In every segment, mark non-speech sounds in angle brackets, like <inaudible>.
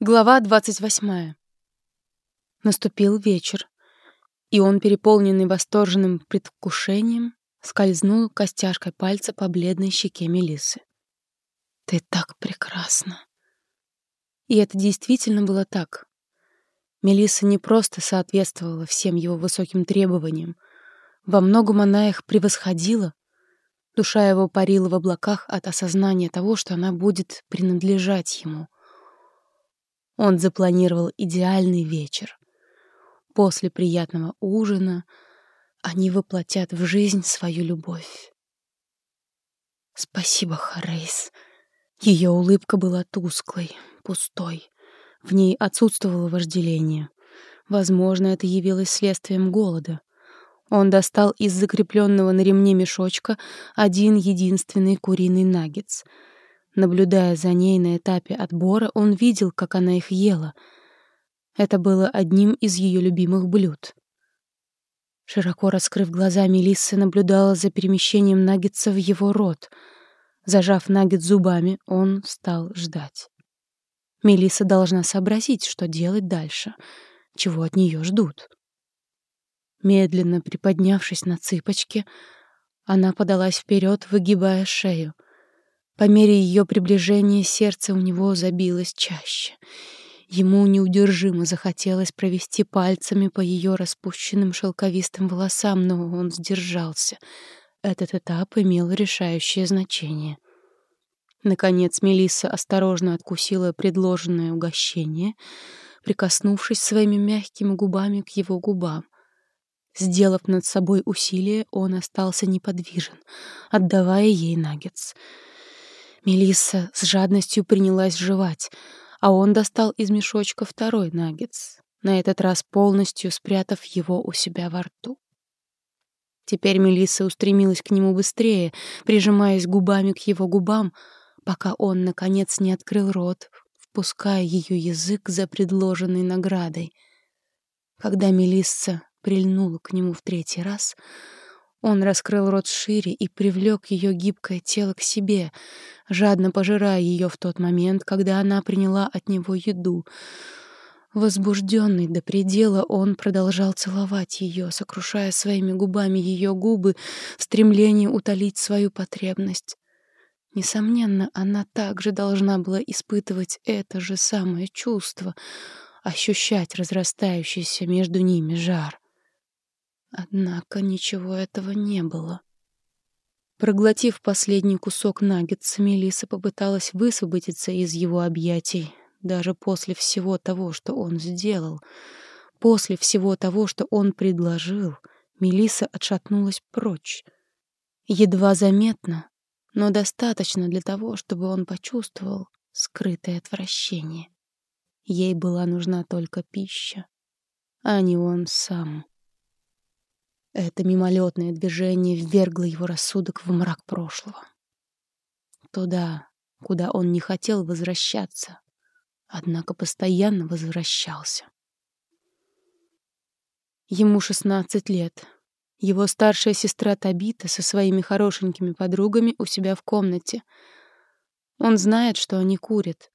Глава двадцать восьмая. Наступил вечер, и он, переполненный восторженным предвкушением, скользнул костяшкой пальца по бледной щеке Мелисы. «Ты так прекрасна!» И это действительно было так. Мелисса не просто соответствовала всем его высоким требованиям, во многом она их превосходила. Душа его парила в облаках от осознания того, что она будет принадлежать ему — он запланировал идеальный вечер. После приятного ужина они воплотят в жизнь свою любовь. «Спасибо, Харейс». Ее улыбка была тусклой, пустой. В ней отсутствовало вожделение. Возможно, это явилось следствием голода. Он достал из закрепленного на ремне мешочка один единственный куриный наггетс — Наблюдая за ней на этапе отбора, он видел, как она их ела. Это было одним из ее любимых блюд. Широко раскрыв глаза, Мелисса наблюдала за перемещением наггетса в его рот. Зажав наггет зубами, он стал ждать. Мелисса должна сообразить, что делать дальше, чего от нее ждут. Медленно приподнявшись на цыпочки, она подалась вперед, выгибая шею — по мере ее приближения сердце у него забилось чаще. Ему неудержимо захотелось провести пальцами по ее распущенным шелковистым волосам, но он сдержался. Этот этап имел решающее значение. Наконец Мелисса осторожно откусила предложенное угощение, прикоснувшись своими мягкими губами к его губам. Сделав над собой усилие, он остался неподвижен, отдавая ей наггетс — Мелисса с жадностью принялась жевать, а он достал из мешочка второй наггетс, на этот раз полностью спрятав его у себя во рту. Теперь Мелисса устремилась к нему быстрее, прижимаясь губами к его губам, пока он, наконец, не открыл рот, впуская ее язык за предложенной наградой. Когда Мелисса прильнула к нему в третий раз — он раскрыл рот шире и привлек ее гибкое тело к себе, жадно пожирая ее в тот момент, когда она приняла от него еду. Возбужденный до предела, он продолжал целовать ее, сокрушая своими губами ее губы в стремлении утолить свою потребность. Несомненно, она также должна была испытывать это же самое чувство, ощущать разрастающийся между ними жар. Однако ничего этого не было. Проглотив последний кусок наггетса, Мелисса попыталась высвободиться из его объятий, даже после всего того, что он сделал. После всего того, что он предложил, Мелисса отшатнулась прочь. Едва заметно, но достаточно для того, чтобы он почувствовал скрытое отвращение. Ей была нужна только пища, а не он сам. Это мимолетное движение ввергло его рассудок в мрак прошлого. Туда, куда он не хотел возвращаться, однако постоянно возвращался. Ему шестнадцать лет. Его старшая сестра Табита со своими хорошенькими подругами у себя в комнате. Он знает, что они курят.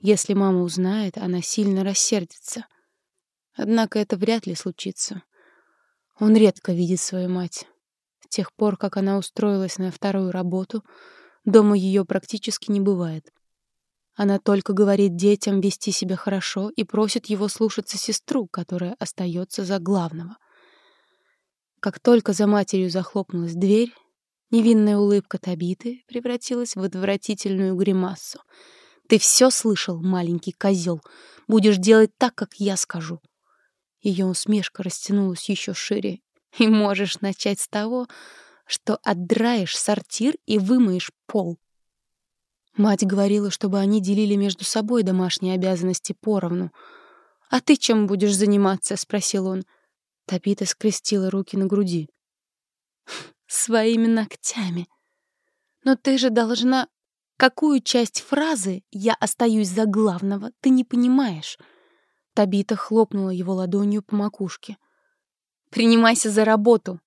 Если мама узнает, она сильно рассердится. Однако это вряд ли случится. Он редко видит свою мать. С тех пор, как она устроилась на вторую работу, дома ее практически не бывает. Она только говорит детям вести себя хорошо и просит его слушаться сестру, которая остается за главного. Как только за матерью захлопнулась дверь, невинная улыбка Табиты превратилась в отвратительную гримасу. «Ты все слышал, маленький козел? Будешь делать так, как я скажу». Ее усмешка растянулась еще шире. И можешь начать с того, что отдраешь сортир и вымоешь пол. Мать говорила, чтобы они делили между собой домашние обязанности поровну. «А ты чем будешь заниматься?» — спросил он. Табита скрестила руки на груди. «Своими ногтями. Но ты же должна... Какую часть фразы «я остаюсь за главного» ты не понимаешь?» Табита хлопнула его ладонью по макушке. «Принимайся за работу!»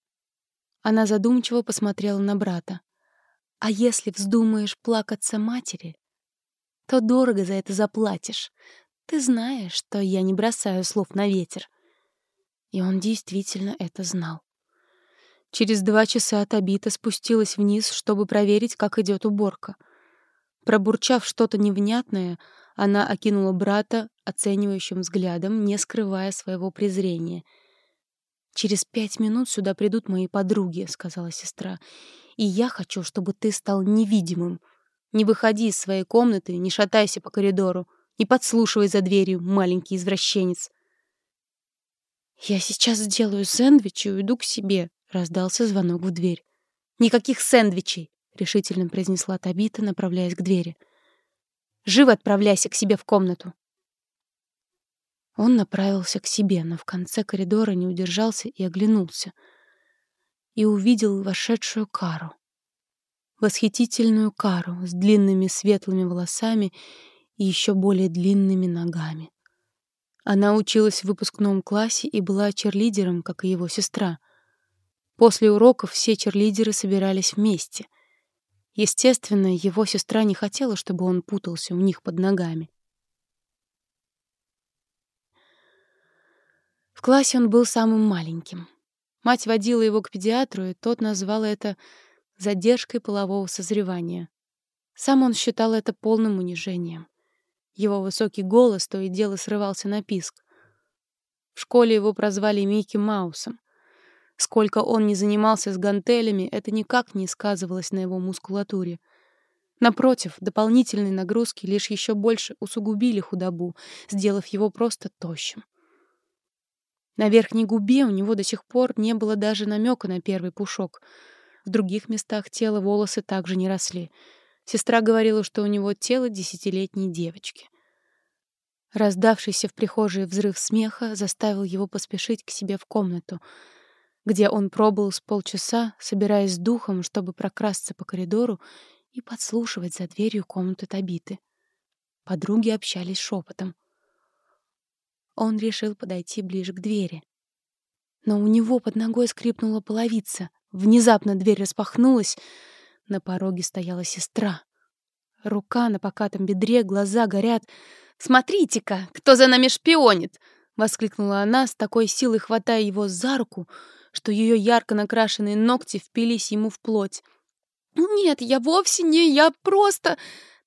Она задумчиво посмотрела на брата. «А если вздумаешь плакаться матери, то дорого за это заплатишь. Ты знаешь, что я не бросаю слов на ветер. И он действительно это знал. Через два часа Табита спустилась вниз, чтобы проверить, как идет уборка. Пробурчав что-то невнятное, она окинула брата оценивающим взглядом, не скрывая своего презрения. «Через пять минут сюда придут мои подруги», — сказала сестра. «И я хочу, чтобы ты стал невидимым. Не выходи из своей комнаты, не шатайся по коридору, не подслушивай за дверью, маленький извращенец». «Я сейчас сделаю сэндвич и уйду к себе», — раздался звонок в дверь. «Никаких сэндвичей!» — решительно произнесла Табита, направляясь к двери. «Живо отправляйся к себе в комнату!» Он направился к себе, но в конце коридора не удержался и оглянулся. И увидел вошедшую Кару. Восхитительную Кару с длинными светлыми волосами и еще более длинными ногами. Она училась в выпускном классе и была черлидером, как и его сестра. После уроков все черлидеры собирались вместе. Естественно, его сестра не хотела, чтобы он путался у них под ногами. В классе он был самым маленьким. Мать водила его к педиатру, и тот назвал это задержкой полового созревания. Сам он считал это полным унижением. Его высокий голос то и дело срывался на писк. В школе его прозвали Микки Маусом. Сколько он не занимался с гантелями, это никак не сказывалось на его мускулатуре. Напротив, дополнительные нагрузки лишь еще больше усугубили худобу, сделав его просто тощим. На верхней губе у него до сих пор не было даже намека на первый пушок. В других местах тела волосы также не росли. Сестра говорила, что у него тело десятилетней девочки. Раздавшийся в прихожей взрыв смеха заставил его поспешить к себе в комнату — где он пробыл с полчаса, собираясь с духом, чтобы прокрасться по коридору и подслушивать за дверью комнаты Табиты. Подруги общались шепотом. Он решил подойти ближе к двери. Но у него под ногой скрипнула половица. Внезапно дверь распахнулась. На пороге стояла сестра. Рука на покатом бедре, глаза горят. «Смотрите-ка, кто за нами шпионит!» — воскликнула она, с такой силой хватая его за руку, что ее ярко накрашенные ногти впились ему в плоть. «Нет, я вовсе не, я просто...»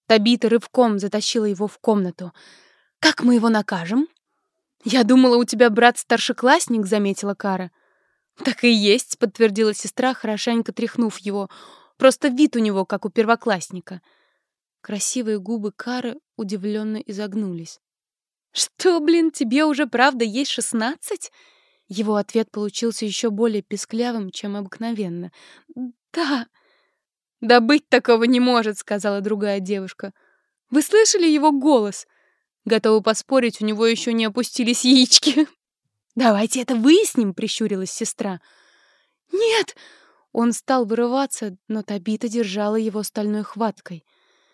Табита рывком затащила его в комнату. «Как мы его накажем?» «Я думала, у тебя брат-старшеклассник», — заметила Кара. «Так и есть», — подтвердила сестра, хорошенько тряхнув его. «Просто вид у него, как у первоклассника». Красивые губы Кары удивленно изогнулись. «Что, блин, тебе уже правда есть шестнадцать?» Его ответ получился еще более песклявым, чем обыкновенно. «Да». «Да быть такого не может», — сказала другая девушка. «Вы слышали его голос?» Готовы поспорить, у него еще не опустились яички. <laughs> «Давайте это выясним», — прищурилась сестра. «Нет!» Он стал вырываться, но Табита держала его стальной хваткой.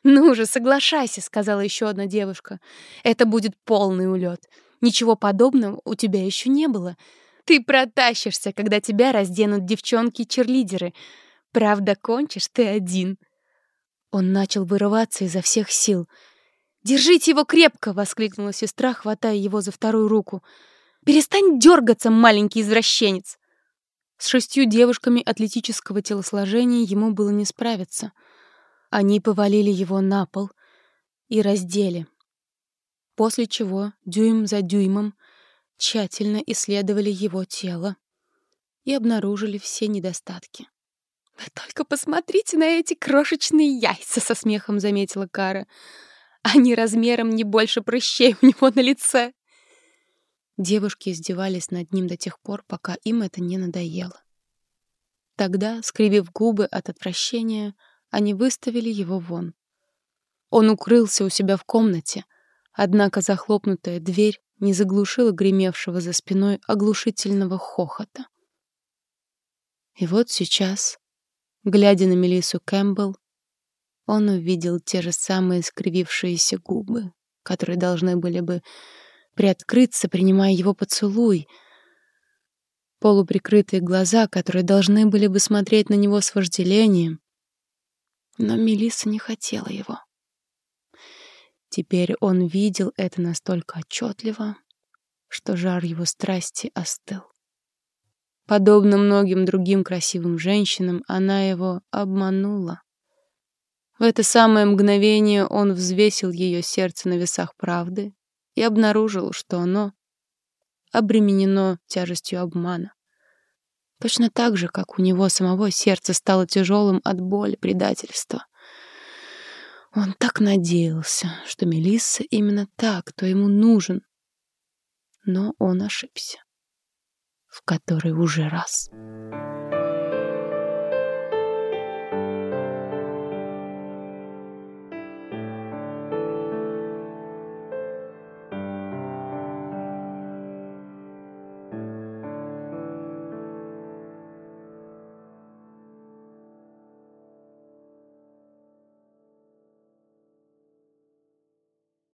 «Ну же, соглашайся», — сказала еще одна девушка. «Это будет полный улет. Ничего подобного у тебя еще не было. Ты протащишься, когда тебя разденут девчонки-черлидеры. Правда, кончишь ты один. Он начал вырываться изо всех сил. «Держите его крепко!» — воскликнула сестра, хватая его за вторую руку. «Перестань дергаться, маленький извращенец!» С шестью девушками атлетического телосложения ему было не справиться. Они повалили его на пол и раздели. После чего, дюйм за дюймом, тщательно исследовали его тело и обнаружили все недостатки. «Вы только посмотрите на эти крошечные яйца!» — со смехом заметила Кара. «Они размером не больше прыщей у него на лице!» Девушки издевались над ним до тех пор, пока им это не надоело. Тогда, скривив губы от отвращения, они выставили его вон. Он укрылся у себя в комнате, однако захлопнутая дверь не заглушила гремевшего за спиной оглушительного хохота. И вот сейчас, глядя на Мелиссу Кэмпбелл, он увидел те же самые скривившиеся губы, которые должны были бы приоткрыться, принимая его поцелуй, полуприкрытые глаза, которые должны были бы смотреть на него с вожделением. Но Мелисса не хотела его. Теперь он видел это настолько отчетливо, что жар его страсти остыл. Подобно многим другим красивым женщинам, она его обманула. В это самое мгновение он взвесил ее сердце на весах правды и обнаружил, что оно обременено тяжестью обмана. Точно так же, как у него самого сердце стало тяжелым от боли предательства. Он так надеялся, что Мелисса именно так, кто ему нужен. Но он ошибся. В который уже раз.